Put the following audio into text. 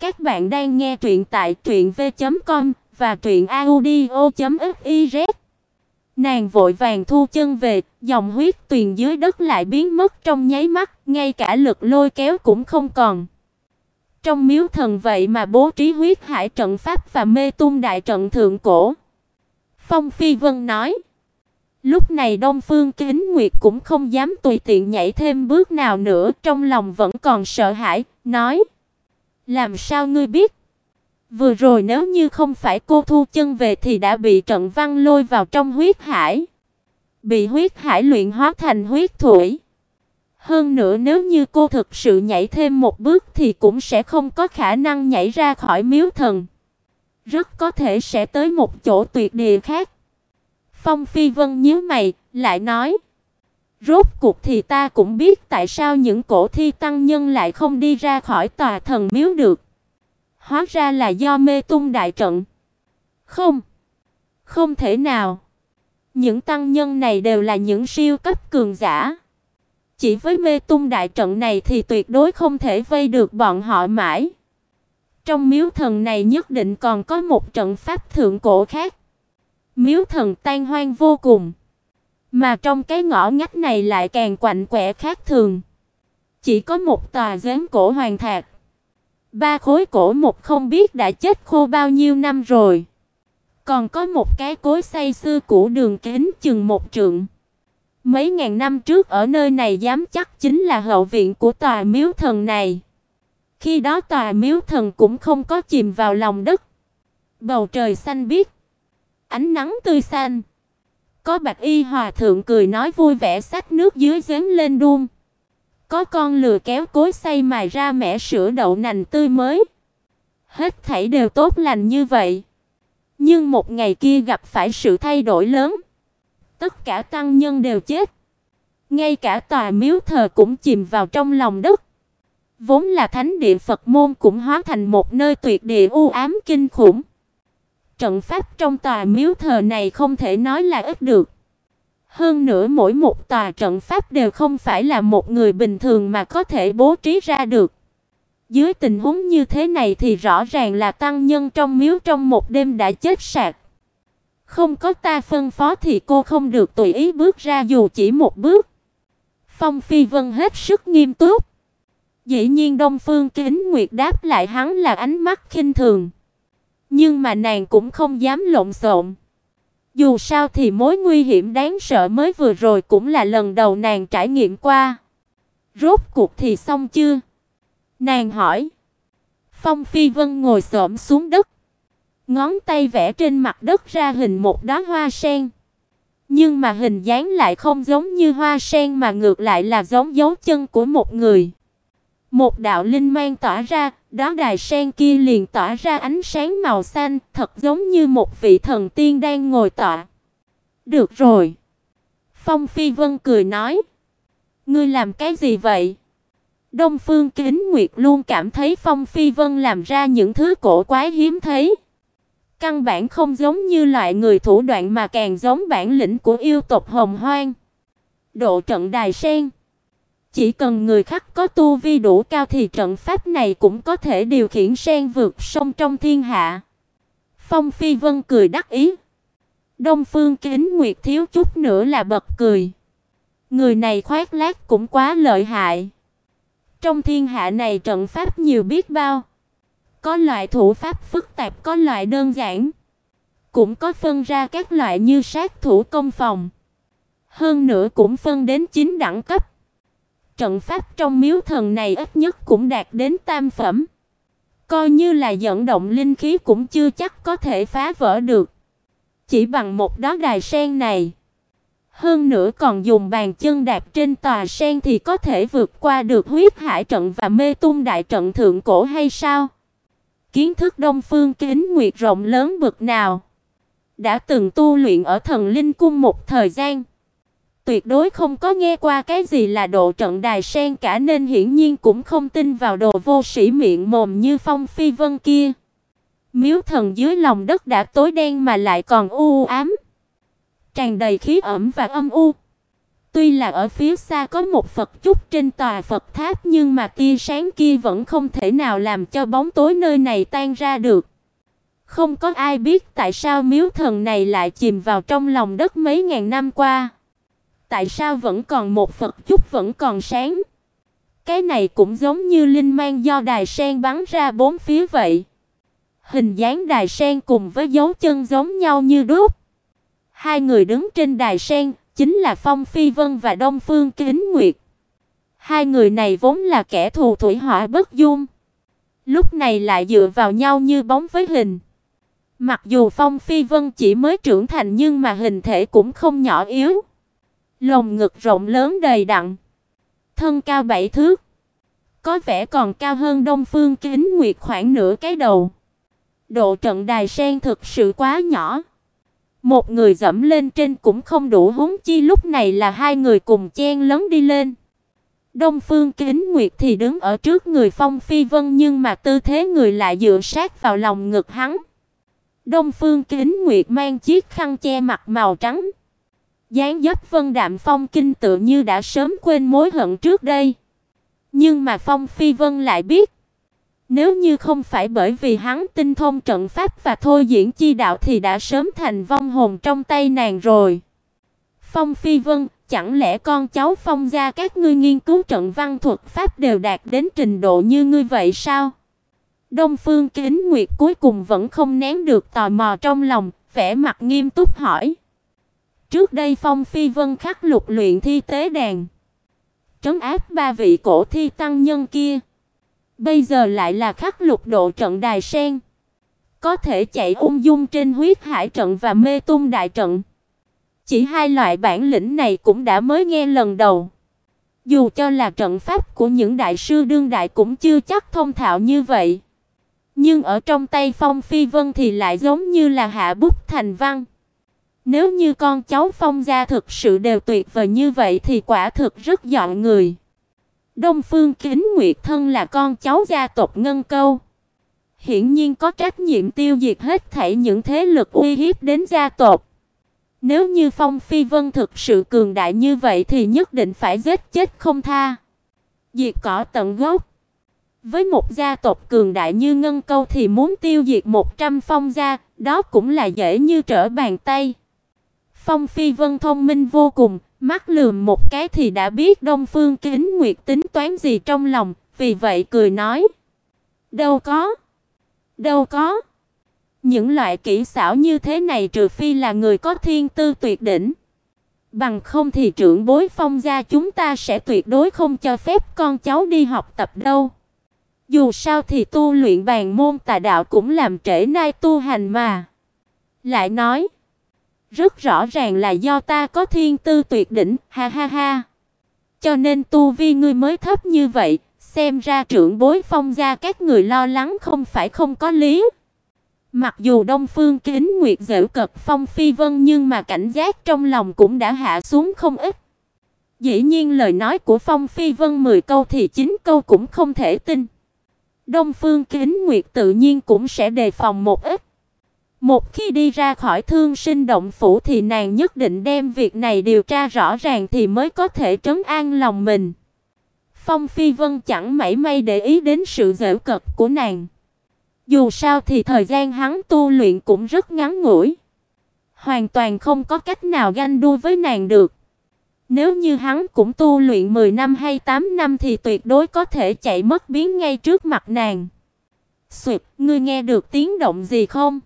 Các bạn đang nghe truyện tại truyệnv.com và truyệnaudio.fiz. Nàng vội vàng thu chân về, dòng huyết tuyền dưới đất lại biến mất trong nháy mắt, ngay cả lực lôi kéo cũng không còn. Trong miếu thần vậy mà bố trí huyết hải trận pháp và mê tung đại trận thượng cổ. Phong Phi Vân nói. Lúc này Đông Phương Kính Nguyệt cũng không dám tùy tiện nhảy thêm bước nào nữa, trong lòng vẫn còn sợ hãi, nói: "Làm sao ngươi biết? Vừa rồi nếu như không phải cô thu chân về thì đã bị trận văn lôi vào trong huyết hải, bị huyết hải luyện hóa thành huyết thủy." Hơn nữa nếu như cô thực sự nhảy thêm một bước thì cũng sẽ không có khả năng nhảy ra khỏi miếu thần. Rất có thể sẽ tới một chỗ tuyệt địa khác. Phong Phi Vân nhíu mày, lại nói: "Rốt cuộc thì ta cũng biết tại sao những cổ thi tăng nhân lại không đi ra khỏi tòa thần miếu được. Hóa ra là do mê tung đại trận." "Không, không thể nào. Những tăng nhân này đều là những siêu cấp cường giả." Chỉ với mê tung đại trận này thì tuyệt đối không thể vây được bọn họ mãi. Trong miếu thần này nhất định còn có một trận pháp thượng cổ khác. Miếu thần tan hoang vô cùng, mà trong cái ngõ ngách này lại càng quạnh quẻ khác thường. Chỉ có một tòa giếng cổ hoàng thạch. Ba khối cổ một không biết đã chết khô bao nhiêu năm rồi. Còn có một cái cối xây xưa cũ đường kính chừng một trượng. Mấy ngàn năm trước ở nơi này dám chắc chính là hậu viện của tòa miếu thần này. Khi đó tòa miếu thần cũng không có chìm vào lòng đất. Bầu trời xanh biếc, ánh nắng tươi xanh. Có Bạch Y hòa thượng cười nói vui vẻ xách nước dưới giếng lên đun. Có con lừa kéo cối xay mài ra mẻ sữa đậu nành tươi mới. Hết thảy đều tốt lành như vậy. Nhưng một ngày kia gặp phải sự thay đổi lớn tất cả tăng nhân đều chết. Ngay cả tòa miếu thờ cũng chìm vào trong lòng đất. Vốn là thánh địa Phật môn cũng hóa thành một nơi tuyệt địa u ám kinh khủng. Trận pháp trong tòa miếu thờ này không thể nói là ít được. Hơn nữa mỗi một tòa trận pháp đều không phải là một người bình thường mà có thể bố trí ra được. Dưới tình huống như thế này thì rõ ràng là tăng nhân trong miếu trong một đêm đã chết sạch. Không có ta phân phó thì cô không được tùy ý bước ra dù chỉ một bước. Phong Phi Vân hết sức nghiêm túc. Dĩ nhiên Đông Phương Kính Nguyệt đáp lại hắn là ánh mắt khinh thường. Nhưng mà nàng cũng không dám lộn xộn. Dù sao thì mối nguy hiểm đáng sợ mới vừa rồi cũng là lần đầu nàng trải nghiệm qua. Rốt cuộc thì xong chưa? Nàng hỏi. Phong Phi Vân ngồi xổm xuống đất. Ngón tay vẽ trên mặt đất ra hình một đóa hoa sen. Nhưng mà hình dáng lại không giống như hoa sen mà ngược lại là giống dấu chân của một người. Một đạo linh mang tỏa ra, đó đài sen kia liền tỏa ra ánh sáng màu xanh, thật giống như một vị thần tiên đang ngồi tọa. Được rồi. Phong Phi Vân cười nói. Ngươi làm cái gì vậy? Đông Phương Kính Nguyệt luôn cảm thấy Phong Phi Vân làm ra những thứ cổ quái hiếm thấy. Căn bản không giống như loại người thủ đoạn mà càng giống bản lĩnh của yêu tộc Hồng Hoang. Độ trận đài sen. Chỉ cần người khác có tu vi đủ cao thì trận pháp này cũng có thể điều khiển sen vượt sông trong thiên hạ. Phong Phi Vân cười đắc ý. Đông Phương Kính Nguyệt thiếu chút nữa là bật cười. Người này khoác lác cũng quá lợi hại. Trong thiên hạ này trận pháp nhiều biết bao. Có loại thủ pháp phức tạp, có loại đơn giản, cũng có phân ra các loại như sát thủ công phòng. Hơn nữa cũng phân đến 9 đẳng cấp. Trận pháp trong miếu thần này ít nhất cũng đạt đến tam phẩm. Coi như là dẫn động linh khí cũng chưa chắc có thể phá vỡ được. Chỉ bằng một đó đài sen này, hơn nữa còn dùng bàn chân đạp trên tòa sen thì có thể vượt qua được huyết hải trận và mê tung đại trận thượng cổ hay sao? Kiến thức Đông Phương Kính Nguyệt rộng lớn bực nào, đã từng tu luyện ở Thần Linh cung một thời gian, tuyệt đối không có nghe qua cái gì là độ trận đài sen cả nên hiển nhiên cũng không tin vào đồ vô sĩ miệng mồm như Phong Phi Vân kia. Miếu thần dưới lòng đất đã tối đen mà lại còn u ám, tràn đầy khí ẩm và âm u. Tuy là ở phía xa có một Phật chút trên tòa Phật tháp nhưng mà tia sáng kia vẫn không thể nào làm cho bóng tối nơi này tan ra được. Không có ai biết tại sao miếu thần này lại chìm vào trong lòng đất mấy ngàn năm qua. Tại sao vẫn còn một Phật chút vẫn còn sáng. Cái này cũng giống như linh mang do đài sen bắn ra bốn phía vậy. Hình dáng đài sen cùng với dấu chân giống nhau như đúc. Hai người đứng trên đài sen chính là Phong Phi Vân và Đông Phương Kính Nguyệt. Hai người này vốn là kẻ thù thủy hỏa bất dung, lúc này lại dựa vào nhau như bóng với hình. Mặc dù Phong Phi Vân chỉ mới trưởng thành nhưng mà hình thể cũng không nhỏ yếu. Lồng ngực rộng lớn đầy đặn, thân cao bảy thước, có vẻ còn cao hơn Đông Phương Kính Nguyệt khoảng nửa cái đầu. Độ trận đài sen thực sự quá nhỏ. Một người dẫm lên trên cũng không đủ huống chi lúc này là hai người cùng chen lấn đi lên. Đông Phương Kính Nguyệt thì đứng ở trước người Phong Phi Vân nhưng mà tư thế người lại dựa sát vào lòng ngực hắn. Đông Phương Kính Nguyệt mang chiếc khăn che mặt màu trắng. Dáng dấp Vân Đạm Phong kinh tự như đã sớm quên mối hận trước đây. Nhưng mà Phong Phi Vân lại biết, nếu như không phải bởi vì hắn tinh thông trận pháp và thôi diễn chi đạo thì đã sớm thành vong hồn trong tay nàng rồi. Phong Phi Vân, chẳng lẽ con cháu Phong gia các ngươi nghiên cứu trận văn thuật pháp đều đạt đến trình độ như ngươi vậy sao? Đông Phương Kính Nguyệt cuối cùng vẫn không nén được tò mò trong lòng, vẻ mặt nghiêm túc hỏi. Trước đây Phong Phi Vân khắc lục luyện thi tế đàn, trấn áp ba vị cổ thi tăng nhân kia. Bây giờ lại là khắc lục độ trận đài sen. Có thể chạy ung dung trên huyết hải trận và mê tung đại trận. Chỉ hai loại bản lĩnh này cũng đã mới nghe lần đầu. Dù cho là trận pháp của những đại sư đương đại cũng chưa chắc thông thạo như vậy. Nhưng ở trong tay Phong Phi Vân thì lại giống như là hạ bút thành văn. Nếu như con cháu Phong gia thực sự đều tuyệt vời như vậy thì quả thực rất dọn người. Đông Phương Kính Nguyệt thân là con cháu gia tộc Ngân Câu, hiển nhiên có trách nhiệm tiêu diệt hết thảy những thế lực uy hiếp đến gia tộc. Nếu như Phong Phi Vân thực sự cường đại như vậy thì nhất định phải giết chết không tha. Diệt cỏ tận gốc. Với một gia tộc cường đại như Ngân Câu thì muốn tiêu diệt 100 phong gia, đó cũng là dễ như trở bàn tay. Phong Phi Vân thông minh vô cùng, Mắt lườm một cái thì đã biết Đông Phương Kính Nguyệt tính toán gì trong lòng, vì vậy cười nói: "Đâu có, đâu có. Những loại kỹ xảo như thế này trừ phi là người có thiên tư tuyệt đỉnh, bằng không thì trưởng bối Phong gia chúng ta sẽ tuyệt đối không cho phép con cháu đi học tập đâu." Dù sao thì tu luyện bàn môn tà đạo cũng làm trễ nai tu hành mà. Lại nói, rất rõ ràng là do ta có thiên tư tuyệt đỉnh, ha ha ha. Cho nên tu vi ngươi mới thấp như vậy, xem ra trưởng bối Phong gia các người lo lắng không phải không có lý. Mặc dù Đông Phương Kính Nguyệt giễu cợt Phong Phi Vân nhưng mà cảnh giác trong lòng cũng đã hạ xuống không ít. Dĩ nhiên lời nói của Phong Phi Vân 10 câu thì 9 câu cũng không thể tin. Đông Phương Kính Nguyệt tự nhiên cũng sẽ đề phòng một ít. Một khi đi ra khỏi Thương Sinh động phủ thì nàng nhất định đem việc này điều tra rõ ràng thì mới có thể trấn an lòng mình. Phong Phi Vân chẳng mảy may để ý đến sự giễu cợt của nàng. Dù sao thì thời gian hắn tu luyện cũng rất ngắn ngủi, hoàn toàn không có cách nào ganh đua với nàng được. Nếu như hắn cũng tu luyện 10 năm hay 8 năm thì tuyệt đối có thể chạy mất biến ngay trước mặt nàng. Xuyệt, ngươi nghe được tiếng động gì không?